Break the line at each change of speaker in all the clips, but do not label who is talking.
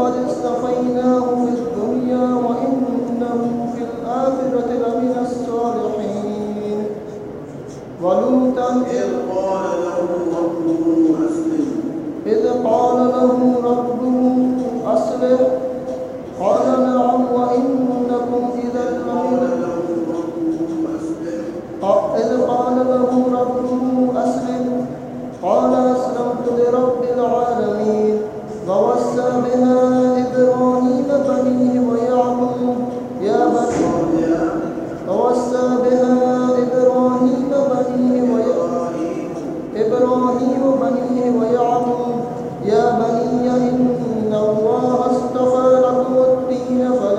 لقد اصطفيناه في الدنيا وإنه في الآخرة لمن الصالحين. ولوطا إذ e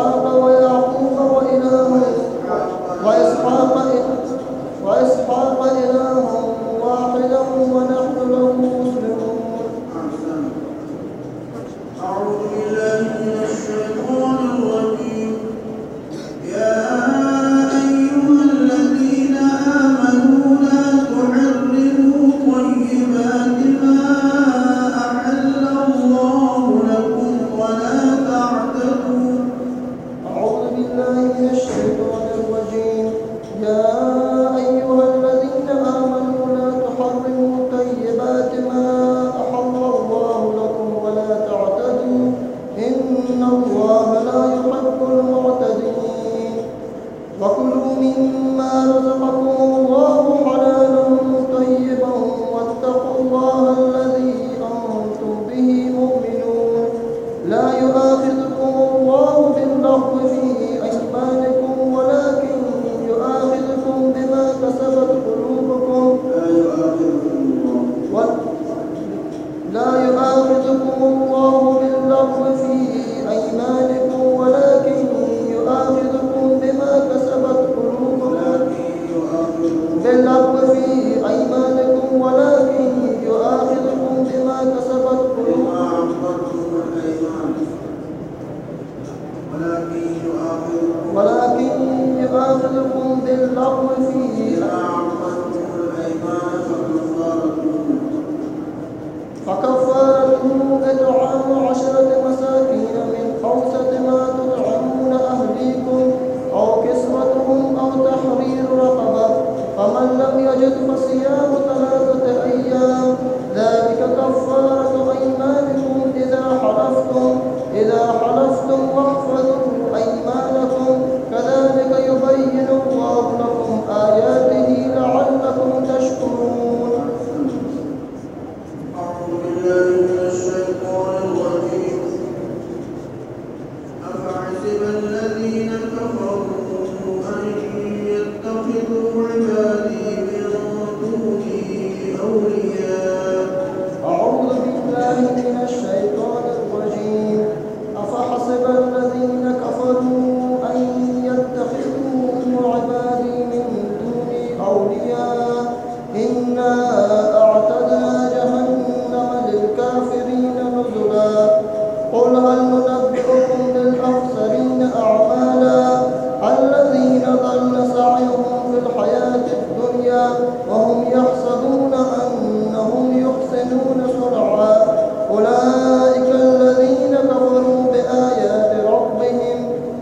وإسحاق ويعقوب وإلها وإسحاق وإسحاق إلها ولكن يؤاخذكم باللغو في
أعمالكم فكفارته
إطعام عشرة مساكين من أوسط ما تطعمون أهليكم أو كسوتهم أو تحرير رقبة. فمن لم يجد فصيام ثلاثة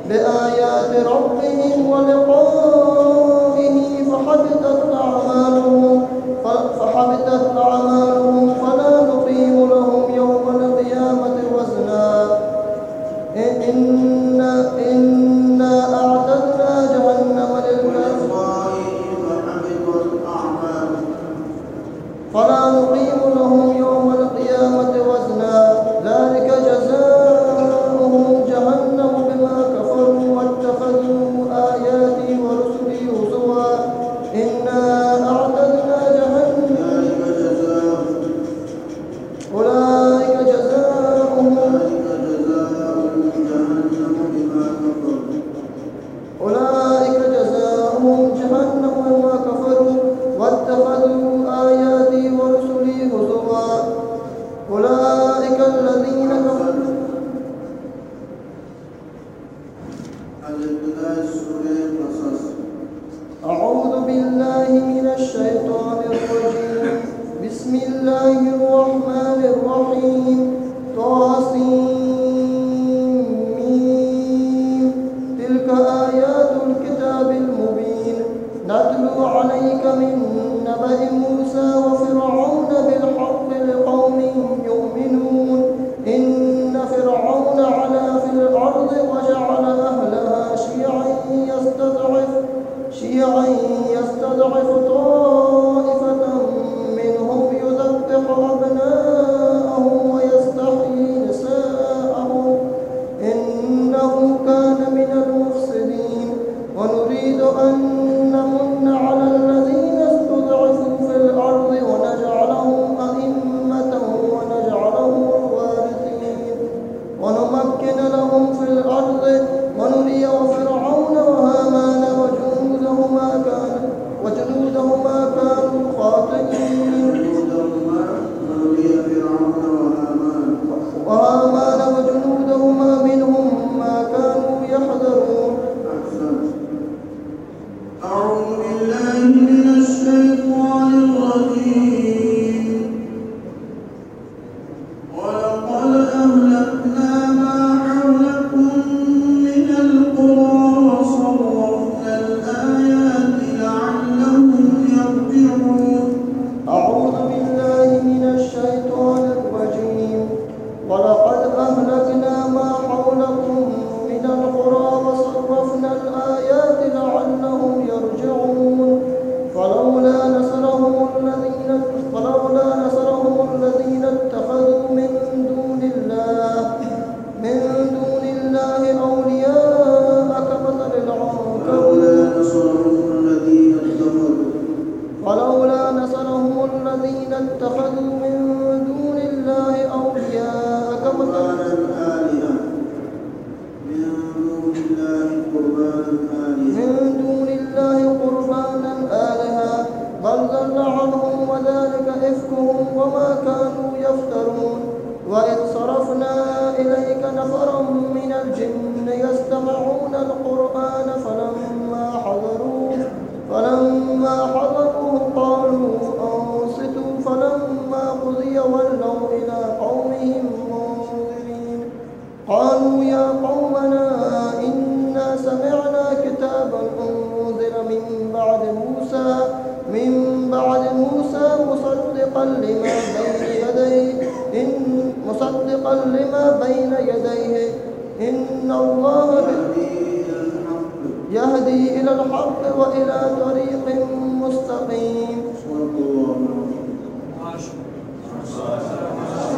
بآيات ربهم ولقائه أهلكنا ما حولكم
وإذ صرفنا إليك نفرا من الجن يستمعون القرآن. مصدقا لما بين يديه. إن الله
يهدي إلى الحق
وإلى طريق مستقيم. صلى الله عليه وسلم